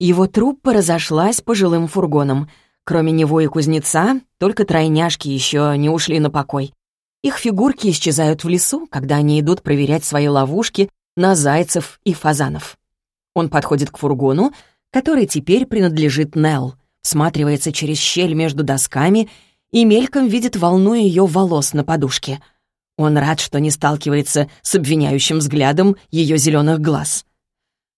Его труппа разошлась по жилым фургонам. Кроме него и кузнеца, только тройняшки еще не ушли на покой. Их фигурки исчезают в лесу, когда они идут проверять свои ловушки на зайцев и фазанов. Он подходит к фургону, который теперь принадлежит Нелл, всматривается через щель между досками и мельком видит волну ее волос на подушке. Он рад, что не сталкивается с обвиняющим взглядом ее зеленых глаз.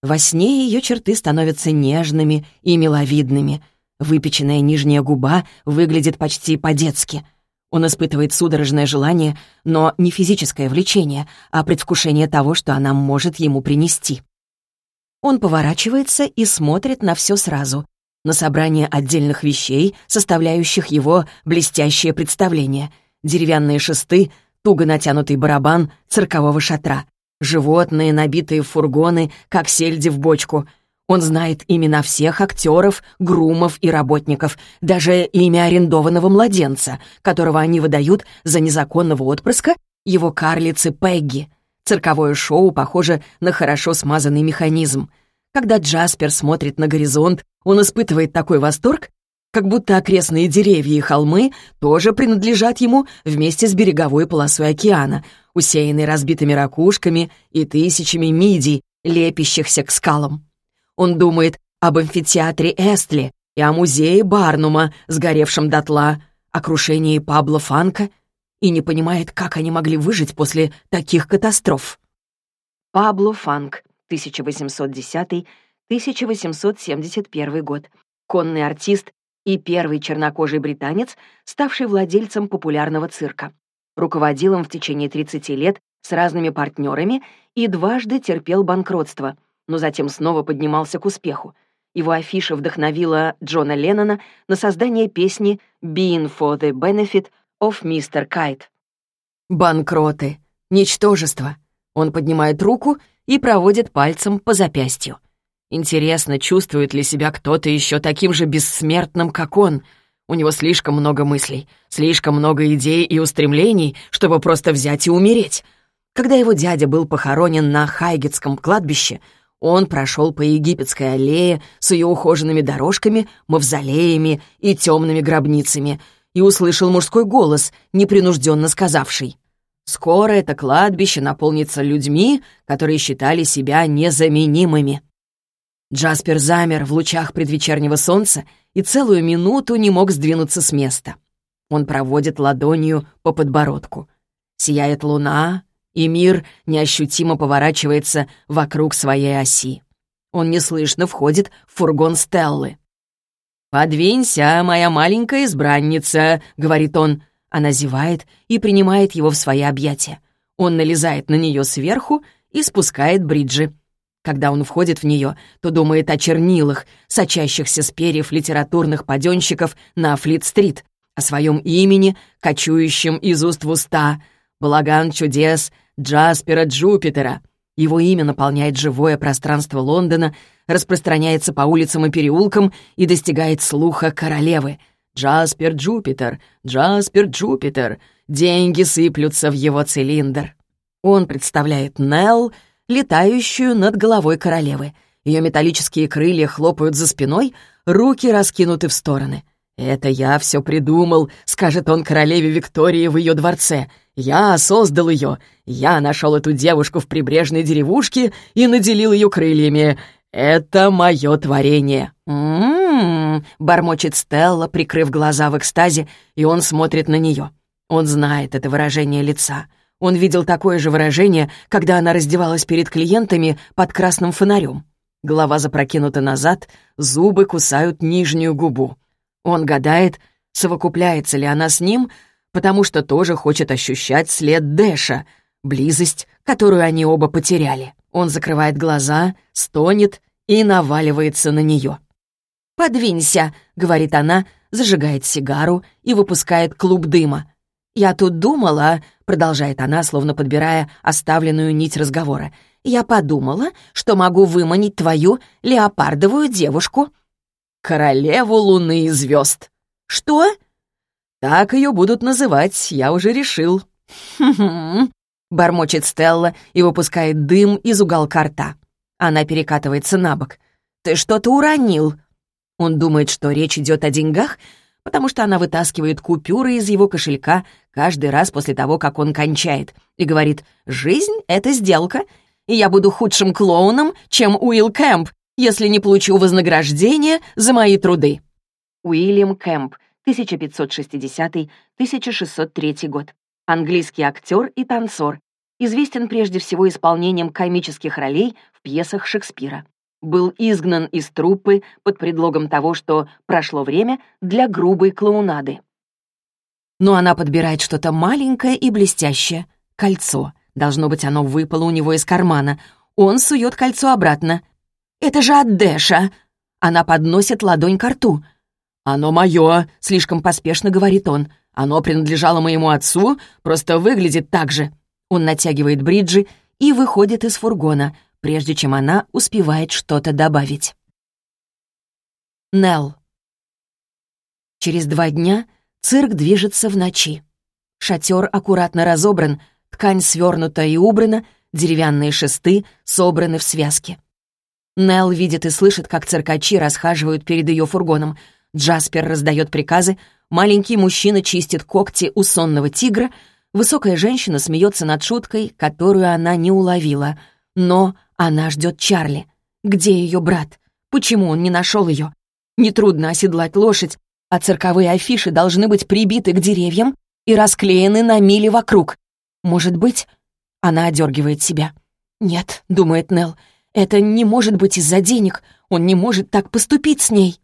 Во сне ее черты становятся нежными и миловидными. Выпеченная нижняя губа выглядит почти по-детски — он испытывает судорожное желание, но не физическое влечение, а предвкушение того, что она может ему принести. Он поворачивается и смотрит на все сразу, на собрание отдельных вещей, составляющих его блестящее представление. Деревянные шесты, туго натянутый барабан циркового шатра, животные, набитые в фургоны, как сельди в бочку — он знает имена всех актеров, грумов и работников, даже имя арендованного младенца, которого они выдают за незаконного отпрыска его карлицы Пегги. Цирковое шоу похоже на хорошо смазанный механизм. Когда Джаспер смотрит на горизонт, он испытывает такой восторг, как будто окрестные деревья и холмы тоже принадлежат ему вместе с береговой полосой океана, усеянной разбитыми ракушками и тысячами мидий, лепящихся к скалам. Он думает об амфитеатре Эстли и о музее Барнума, сгоревшем дотла, о крушении Пабло Фанка, и не понимает, как они могли выжить после таких катастроф. Пабло Фанк, 1810-1871 год. Конный артист и первый чернокожий британец, ставший владельцем популярного цирка. Руководил им в течение 30 лет с разными партнерами и дважды терпел банкротство — но затем снова поднимался к успеху. Его афиша вдохновила Джона Леннона на создание песни «Being for the benefit of Mr. Kite». Банкроты, ничтожество. Он поднимает руку и проводит пальцем по запястью. Интересно, чувствует ли себя кто-то еще таким же бессмертным, как он. У него слишком много мыслей, слишком много идей и устремлений, чтобы просто взять и умереть. Когда его дядя был похоронен на Хайгетском кладбище, он прошел по египетской аллее с ее ухоженными дорожками, мавзолеями и темными гробницами и услышал мужской голос, непринужденно сказавший «Скоро это кладбище наполнится людьми, которые считали себя незаменимыми». Джаспер замер в лучах предвечернего солнца и целую минуту не мог сдвинуться с места. Он проводит ладонью по подбородку. Сияет луна, и мир неощутимо поворачивается вокруг своей оси. Он неслышно входит в фургон Стеллы. «Подвинься, моя маленькая избранница», — говорит он. Она зевает и принимает его в свои объятия. Он налезает на нее сверху и спускает бриджи. Когда он входит в нее, то думает о чернилах, сочащихся с перьев литературных паденщиков на Флит-стрит, о своем имени, кочующем из уст в уста, Балаган чудес Джаспера Джупитера. Его имя наполняет живое пространство Лондона, распространяется по улицам и переулкам и достигает слуха королевы. Джаспер Джупитер, Джаспер Джупитер. Деньги сыплются в его цилиндр. Он представляет Нелл, летающую над головой королевы. Ее металлические крылья хлопают за спиной, руки раскинуты в стороны. «Это я все придумал», — скажет он королеве Виктории в ее дворце. «Я создал ее. Я нашел эту девушку в прибрежной деревушке и наделил ее крыльями. Это мое творение». «М-м-м», бормочет Стелла, прикрыв глаза в экстазе, и он смотрит на нее. Он знает это выражение лица. Он видел такое же выражение, когда она раздевалась перед клиентами под красным фонарем. Голова запрокинута назад, зубы кусают нижнюю губу. Он гадает, совокупляется ли она с ним, потому что тоже хочет ощущать след Дэша, близость, которую они оба потеряли. Он закрывает глаза, стонет и наваливается на нее. «Подвинься», — говорит она, зажигает сигару и выпускает клуб дыма. «Я тут думала», — продолжает она, словно подбирая оставленную нить разговора, «я подумала, что могу выманить твою леопардовую девушку». «Королеву луны и звезд». «Что?» «Так ее будут называть, я уже решил». «Хм-хм», — бормочет Стелла и выпускает дым из уголка рта. Она перекатывается на бок. ты что-то уронил». Он думает, что речь идет о деньгах, потому что она вытаскивает купюры из его кошелька каждый раз после того, как он кончает, и говорит «Жизнь — это сделка, и я буду худшим клоуном, чем Уилл Кэмп, если не получу вознаграждение за мои труды». Уильям Кэмп, 1560-1603 год. Английский актер и танцор, известен прежде всего исполнением комических ролей в пьесах Шекспира. Был изгнан из труппы под предлогом того, что прошло время для грубой клоунады. Но она подбирает что-то маленькое и блестящее — кольцо. Должно быть, оно выпало у него из кармана. Он сует кольцо обратно. «Это же от Дэша!» Она подносит ладонь к рту. «Оно мое!» — слишком поспешно говорит он. «Оно принадлежало моему отцу, просто выглядит так же». Он натягивает бриджи и выходит из фургона, прежде чем она успевает что-то добавить. Нелл. Через два дня цирк движется в ночи. Шатер аккуратно разобран, ткань свернута и убрана, деревянные шесты собраны в связки. Нелл видит и слышит, как циркачи расхаживают перед ее фургоном. Джаспер раздает приказы, маленький мужчина чистит когти у сонного тигра, высокая женщина смеется над шуткой, которую она не уловила. Но она ждет Чарли. Где ее брат? Почему он не нашел ее? Нетрудно оседлать лошадь, а цирковые афиши должны быть прибиты к деревьям и расклеены на мили вокруг. Может быть, она одергивает себя. «Нет», — думает Нелл, — «это не может быть из-за денег. Он не может так поступить с ней».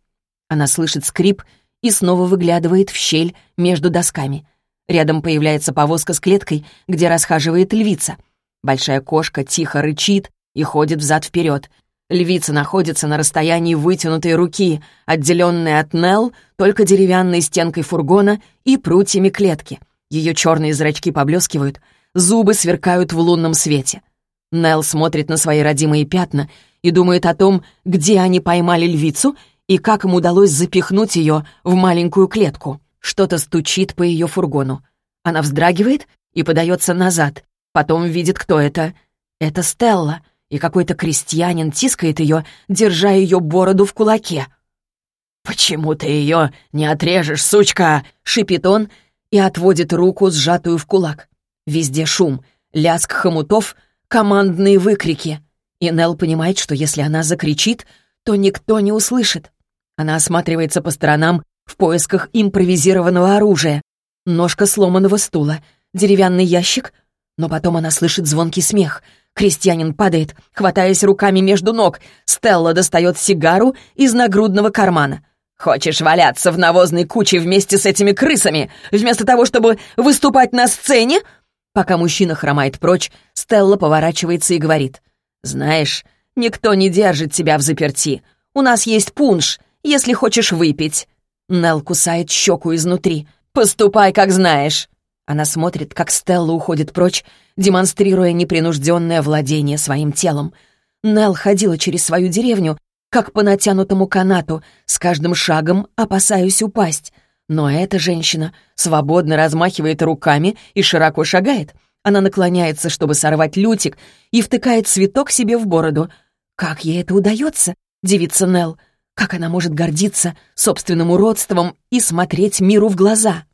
Она слышит скрип и снова выглядывает в щель между досками. Рядом появляется повозка с клеткой, где расхаживает львица. Большая кошка тихо рычит, и ходит взад-вперед. Львица находится на расстоянии вытянутой руки, отделенной от Нелл только деревянной стенкой фургона и прутьями клетки. Ее черные зрачки поблескивают, зубы сверкают в лунном свете. Нелл смотрит на свои родимые пятна и думает о том, где они поймали львицу и как им удалось запихнуть ее в маленькую клетку. Что-то стучит по ее фургону. Она вздрагивает и подается назад. Потом видит, кто это. Это Стелла — и какой-то крестьянин тискает ее, держа ее бороду в кулаке. «Почему ты ее не отрежешь, сучка?» — шипит он и отводит руку, сжатую в кулак. Везде шум, лязг хомутов, командные выкрики. И Нелл понимает, что если она закричит, то никто не услышит. Она осматривается по сторонам в поисках импровизированного оружия. Ножка сломанного стула, деревянный ящик, но потом она слышит звонкий смех — Крестьянин падает, хватаясь руками между ног. Стелла достает сигару из нагрудного кармана. «Хочешь валяться в навозной куче вместе с этими крысами, вместо того, чтобы выступать на сцене?» Пока мужчина хромает прочь, Стелла поворачивается и говорит. «Знаешь, никто не держит тебя в заперти. У нас есть пунш, если хочешь выпить». Нел кусает щеку изнутри. «Поступай, как знаешь». Она смотрит, как Стелла уходит прочь, демонстрируя непринужденное владение своим телом. Нел ходила через свою деревню, как по натянутому канату, с каждым шагом опасаюсь упасть. Но эта женщина свободно размахивает руками и широко шагает. Она наклоняется, чтобы сорвать лютик, и втыкает цветок себе в бороду. Как ей это удается, девица Нел? Как она может гордиться собственным уродством и смотреть миру в глаза?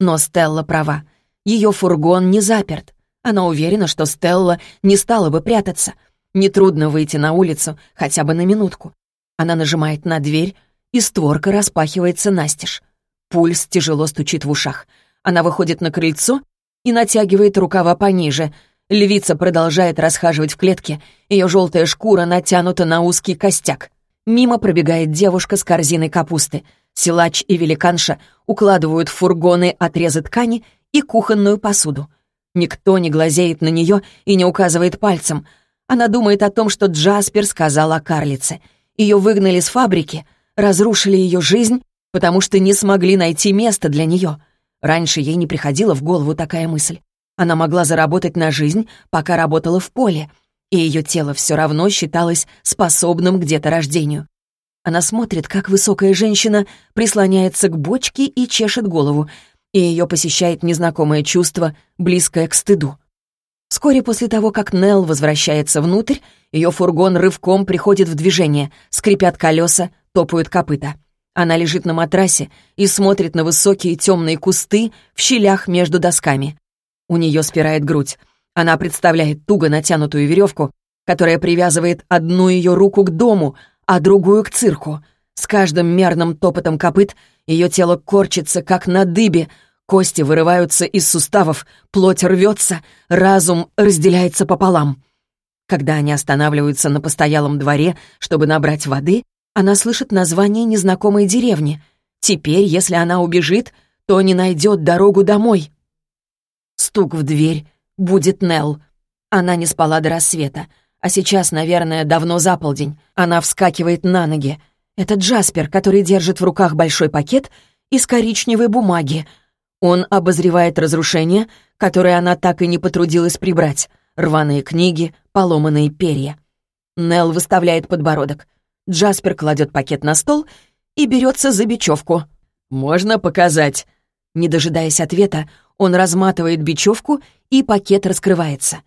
Но Стелла права. Ее фургон не заперт. Она уверена, что Стелла не стала бы прятаться. Нетрудно выйти на улицу хотя бы на минутку. Она нажимает на дверь, и створка распахивается настежь. Пульс тяжело стучит в ушах. Она выходит на крыльцо и натягивает рукава пониже. Львица продолжает расхаживать в клетке, ее желтая шкура натянута на узкий костяк. Мимо пробегает девушка с корзиной капусты. Силач и великанша укладывают в фургоны отрезы ткани и кухонную посуду. Никто не глазеет на нее и не указывает пальцем. Она думает о том, что Джаспер сказал о карлице. Ее выгнали с фабрики, разрушили ее жизнь, потому что не смогли найти место для нее. Раньше ей не приходила в голову такая мысль. Она могла заработать на жизнь, пока работала в поле, и ее тело все равно считалось способным к деторождению. Она смотрит, как высокая женщина прислоняется к бочке и чешет голову, и ее посещает незнакомое чувство, близкое к стыду. Вскоре после того, как Нелл возвращается внутрь, ее фургон рывком приходит в движение, скрипят колеса, топают копыта. Она лежит на матрасе и смотрит на высокие темные кусты в щелях между досками. У нее спирает грудь. Она представляет туго натянутую веревку, которая привязывает одну ее руку к дому, а другую к цирку. С каждым мерным топотом копыт ее тело корчится, как на дыбе, кости вырываются из суставов, плоть рвется, разум разделяется пополам. Когда они останавливаются на постоялом дворе, чтобы набрать воды, она слышит название незнакомой деревни. Теперь, если она убежит, то не найдет дорогу домой. Стук в дверь. Будет Нелл. Она не спала до рассвета. А сейчас, наверное, давно за полдень. Она вскакивает на ноги. Это Джаспер, который держит в руках большой пакет из коричневой бумаги. Он обозревает разрушения, которые она так и не потрудилась прибрать. Рваные книги, поломанные перья. Нелл выставляет подбородок. Джаспер кладет пакет на стол и берется за бечевку. «Можно показать?» Не дожидаясь ответа, он разматывает бечевку, и пакет раскрывается.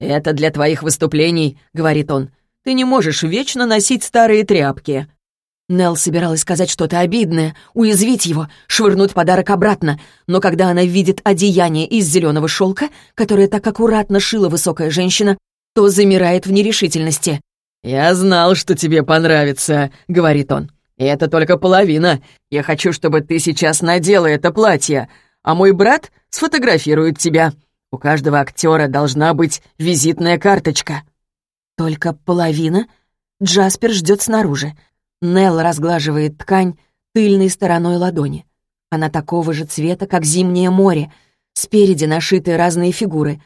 «Это для твоих выступлений», — говорит он. «Ты не можешь вечно носить старые тряпки». Нелл собиралась сказать что-то обидное, уязвить его, швырнуть подарок обратно, но когда она видит одеяние из зеленого шелка, которое так аккуратно шила высокая женщина, то замирает в нерешительности. «Я знал, что тебе понравится», — говорит он. «И это только половина. Я хочу, чтобы ты сейчас надела это платье, а мой брат сфотографирует тебя. У каждого актера должна быть визитная карточка». «Только половина?» Джаспер ждет снаружи. Нелл разглаживает ткань тыльной стороной ладони. Она такого же цвета, как зимнее море. Спереди нашиты разные фигуры.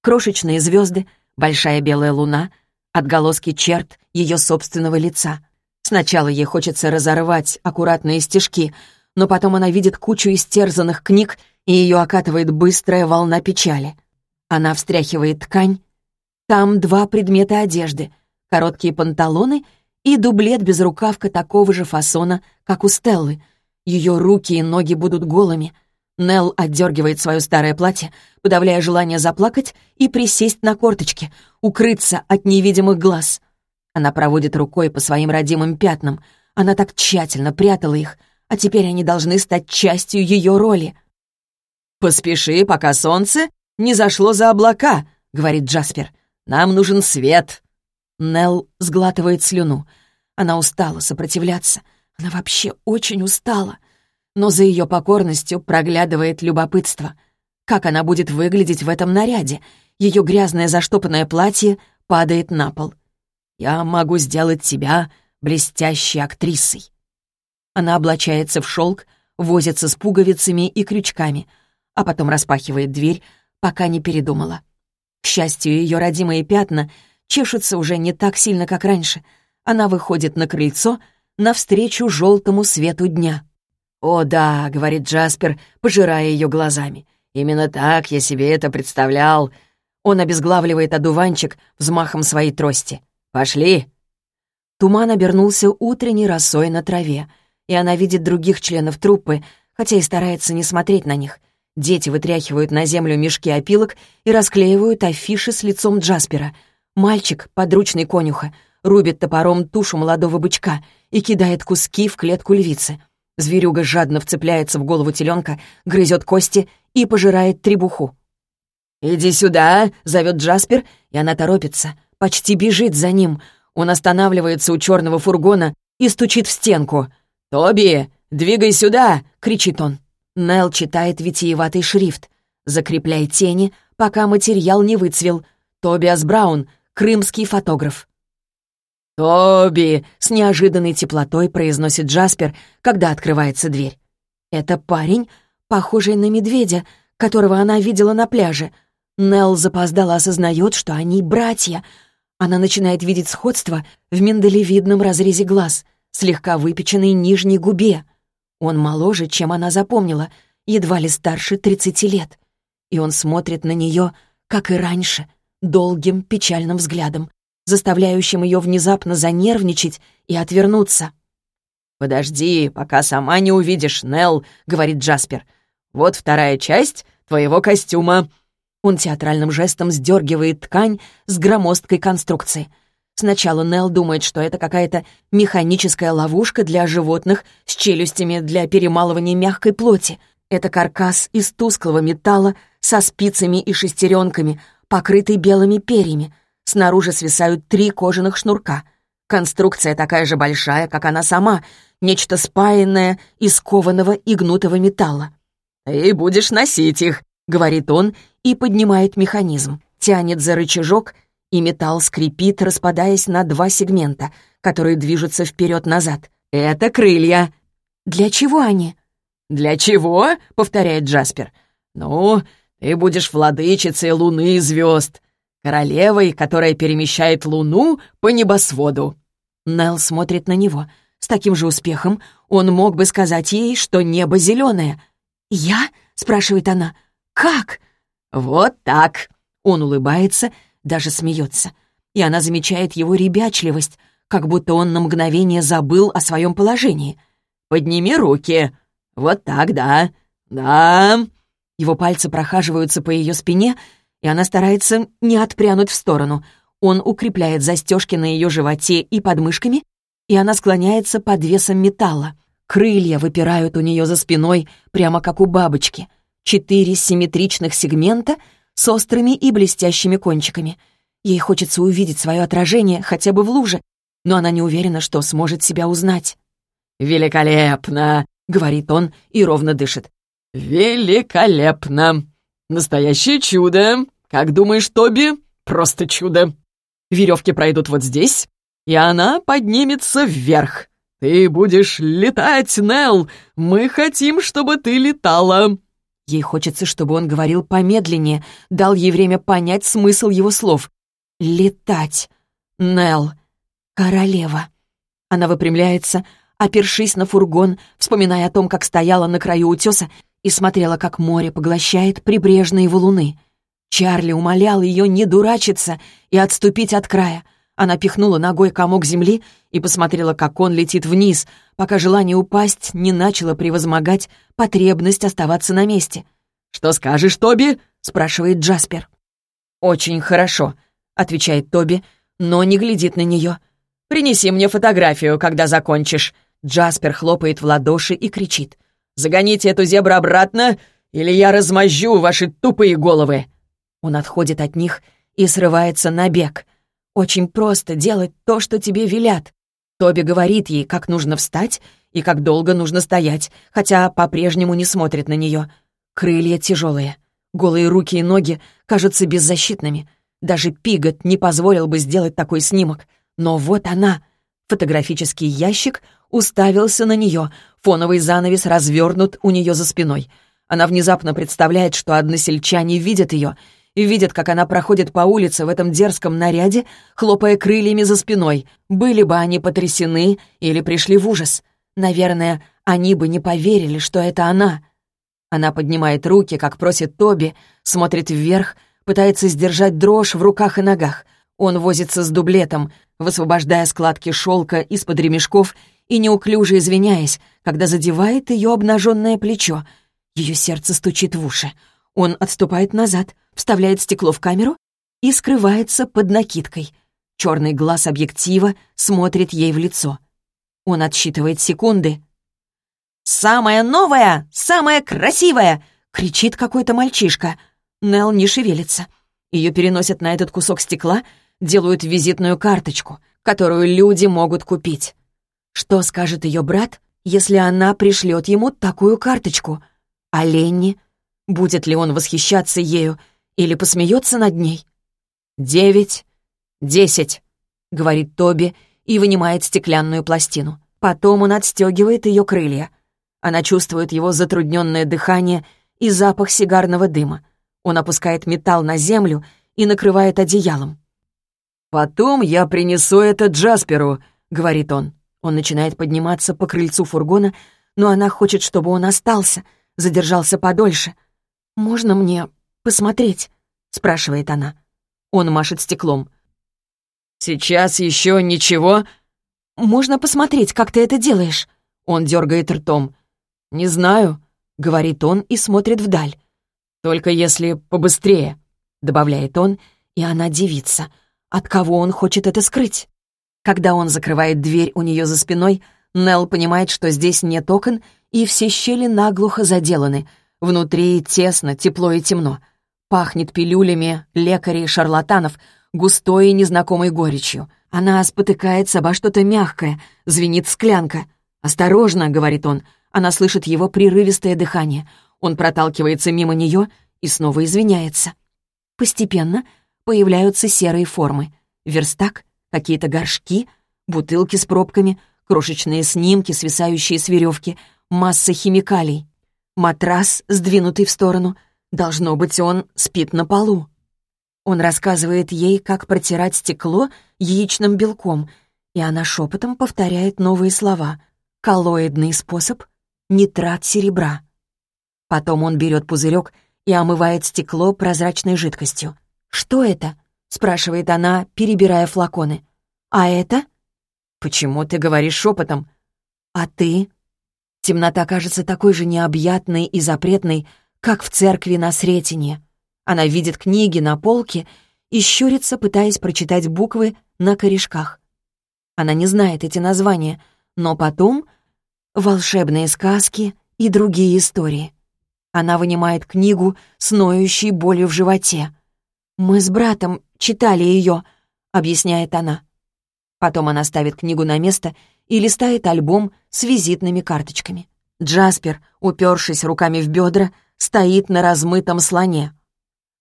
Крошечные звезды, большая белая луна — отголоски черт ее собственного лица. Сначала ей хочется разорвать аккуратные стежки, но потом она видит кучу истерзанных книг, и ее окатывает быстрая волна печали. Она встряхивает ткань. Там два предмета одежды — короткие панталоны и дублет без рукавка такого же фасона, как у Стеллы. Ее руки и ноги будут голыми — Нелл отдергивает свое старое платье, подавляя желание заплакать и присесть на корточки, укрыться от невидимых глаз. Она проводит рукой по своим родимым пятнам. Она так тщательно прятала их, а теперь они должны стать частью ее роли. «Поспеши, пока солнце не зашло за облака», — говорит Джаспер. «Нам нужен свет». Нелл сглатывает слюну. Она устала сопротивляться. Она вообще очень устала но за ее покорностью проглядывает любопытство. Как она будет выглядеть в этом наряде? Ее грязное заштопанное платье падает на пол. «Я могу сделать тебя блестящей актрисой». Она облачается в шелк, возится с пуговицами и крючками, а потом распахивает дверь, пока не передумала. К счастью, ее родимые пятна чешутся уже не так сильно, как раньше. Она выходит на крыльцо навстречу желтому свету дня. «О да», — говорит Джаспер, пожирая ее глазами. «Именно так я себе это представлял». Он обезглавливает одуванчик взмахом своей трости. «Пошли!» Туман обернулся утренней росой на траве, и она видит других членов труппы, хотя и старается не смотреть на них. Дети вытряхивают на землю мешки опилок и расклеивают афиши с лицом Джаспера. Мальчик, подручный конюха, рубит топором тушу молодого бычка и кидает куски в клетку львицы. Зверюга жадно вцепляется в голову теленка, грызет кости и пожирает требуху. «Иди сюда!» — зовет Джаспер, и она торопится, почти бежит за ним. Он останавливается у черного фургона и стучит в стенку. «Тоби, двигай сюда!» — кричит он. Нел читает витиеватый шрифт. «Закрепляй тени, пока материал не выцвел. Тобиас Браун, крымский фотограф». «Тоби!» — с неожиданной теплотой произносит Джаспер, когда открывается дверь. Это парень, похожий на медведя, которого она видела на пляже. Нелл запоздала осознает, что они братья. Она начинает видеть сходство в миндалевидном разрезе глаз, слегка выпеченной нижней губе. Он моложе, чем она запомнила, едва ли старше тридцати лет. И он смотрит на нее, как и раньше, долгим печальным взглядом, заставляющим ее внезапно занервничать и отвернуться. «Подожди, пока сама не увидишь, Нелл», — говорит Джаспер. «Вот вторая часть твоего костюма». Он театральным жестом сдергивает ткань с громоздкой конструкции. Сначала Нелл думает, что это какая-то механическая ловушка для животных с челюстями для перемалывания мягкой плоти. Это каркас из тусклого металла со спицами и шестеренками, покрытый белыми перьями. Снаружи свисают три кожаных шнурка. Конструкция такая же большая, как она сама, нечто спаянное из кованого и гнутого металла. «И будешь носить их», — говорит он и поднимает механизм, тянет за рычажок, и металл скрипит, распадаясь на два сегмента, которые движутся вперед-назад. «Это крылья». «Для чего они?» «Для чего?» — повторяет Джаспер. «Ну, ты будешь владычицей луны и звезд, королевой, которая перемещает луну по небосводу». Нелл смотрит на него. С таким же успехом он мог бы сказать ей, что небо зеленое. «Я?» — спрашивает она. «Как?» «Вот так!» Он улыбается, даже смеется. И она замечает его ребячливость, как будто он на мгновение забыл о своем положении. «Подними руки. Вот так, да. Да». Его пальцы прохаживаются по ее спине, и она старается не отпрянуть в сторону. Он укрепляет застежки на ее животе и подмышками, и она склоняется под весом металла. Крылья выпирают у нее за спиной, прямо как у бабочки. Четыре симметричных сегмента с острыми и блестящими кончиками. Ей хочется увидеть свое отражение хотя бы в луже, но она не уверена, что сможет себя узнать. «Великолепно!» — говорит он и ровно дышит. «Великолепно! Настоящее чудо! Как думаешь, Тоби? Просто чудо! Веревки пройдут вот здесь, и она поднимется вверх. Ты будешь летать, Нелл! Мы хотим, чтобы ты летала!» Ей хочется, чтобы он говорил помедленнее, дал ей время понять смысл его слов. «Летать! Нелл! Королева!» Она выпрямляется, опершись на фургон, вспоминая о том, как стояла на краю утеса и смотрела, как море поглощает прибрежные валуны. Чарли умолял ее не дурачиться и отступить от края. Она пихнула ногой комок земли и посмотрела, как он летит вниз, пока желание упасть не начало превозмогать потребность оставаться на месте. «Что скажешь, Тоби?» — спрашивает Джаспер. «Очень хорошо», — отвечает Тоби, но не глядит на нее. «Принеси мне фотографию, когда закончишь». Джаспер хлопает в ладоши и кричит. «Загоните эту зебру обратно, или я размозжу ваши тупые головы!» Он отходит от них и срывается на бег. Очень просто делать то, что тебе велят. Тоби говорит ей, как нужно встать и как долго нужно стоять, хотя по-прежнему не смотрит на нее. Крылья тяжелые, голые руки и ноги кажутся беззащитными. Даже Пигот не позволил бы сделать такой снимок. Но вот она. Фотографический ящик уставился на нее, фоновый занавес развернут у нее за спиной. Она внезапно представляет, что односельчане видят ее — и видят, как она проходит по улице в этом дерзком наряде, хлопая крыльями за спиной. Были бы они потрясены или пришли в ужас. Наверное, они бы не поверили, что это она. Она поднимает руки, как просит Тоби, смотрит вверх, пытается сдержать дрожь в руках и ногах. Он возится с дублетом, высвобождая складки шелка из-под ремешков и неуклюже извиняясь, когда задевает ее обнаженное плечо. Ее сердце стучит в уши. Он отступает назад, вставляет стекло в камеру и скрывается под накидкой. Черный глаз объектива смотрит ей в лицо. Он отсчитывает секунды. «Самая новая! Самая красивая!» — кричит какой-то мальчишка. Нелл не шевелится. Ее переносят на этот кусок стекла, делают визитную карточку, которую люди могут купить. Что скажет ее брат, если она пришлет ему такую карточку? А Ленни? Будет ли он восхищаться ею или посмеется над ней? «Девять, десять», — говорит Тоби и вынимает стеклянную пластину. Потом он отстегивает ее крылья. Она чувствует его затрудненное дыхание и запах сигарного дыма. Он опускает металл на землю и накрывает одеялом. «Потом я принесу это Джасперу», — говорит он. Он начинает подниматься по крыльцу фургона, но она хочет, чтобы он остался, задержался подольше — «Можно мне посмотреть?» — спрашивает она. Он машет стеклом. «Сейчас еще ничего?» «Можно посмотреть, как ты это делаешь?» Он дергает ртом. «Не знаю», — говорит он и смотрит вдаль. «Только если побыстрее». — добавляет он, и она дивится. От кого он хочет это скрыть? Когда он закрывает дверь у нее за спиной, Нелл понимает, что здесь нет окон, и все щели наглухо заделаны. Внутри тесно, тепло и темно. Пахнет пилюлями лекарей шарлатанов, густой и незнакомой горечью. Она спотыкается обо что-то мягкое, звенит склянка. «Осторожно», — говорит он. Она слышит его прерывистое дыхание. Он проталкивается мимо нее и снова извиняется. Постепенно появляются серые формы. Верстак, какие-то горшки, бутылки с пробками, крошечные снимки, свисающие с веревки, масса химикалий. Матрас, сдвинутый в сторону. Должно быть, он спит на полу. Он рассказывает ей, как протирать стекло яичным белком, и она шепотом повторяет новые слова. Коллоидный способ — нитрат серебра. Потом он берет пузырек и омывает стекло прозрачной жидкостью. «Что это?» — спрашивает она, перебирая флаконы. «А это?» «Почему ты говоришь шепотом?» «А ты?» Темнота кажется такой же необъятной и запретной, как в церкви на Сретенье. Она видит книги на полке и щурится, пытаясь прочитать буквы на корешках. Она не знает эти названия, но потом волшебные сказки и другие истории. Она вынимает книгу с ноющей болью в животе. «Мы с братом читали ее», — объясняет она. Потом она ставит книгу на место и листает альбом с визитными карточками. Джаспер, упершись руками в бедра, стоит на размытом слоне.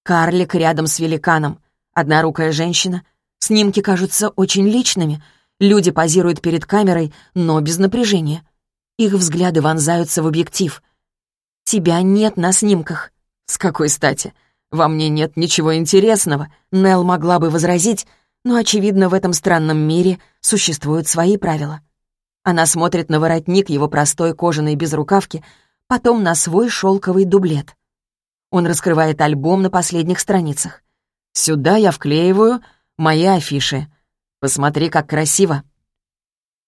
Карлик рядом с великаном. Однорукая женщина. Снимки кажутся очень личными. Люди позируют перед камерой, но без напряжения. Их взгляды вонзаются в объектив. «Тебя нет на снимках». «С какой стати? Во мне нет ничего интересного», — Нелл могла бы возразить, но, очевидно, в этом странном мире существуют свои правила. Она смотрит на воротник его простой кожаной безрукавки, потом на свой шелковый дублет. Он раскрывает альбом на последних страницах. «Сюда я вклеиваю мои афиши. Посмотри, как красиво!»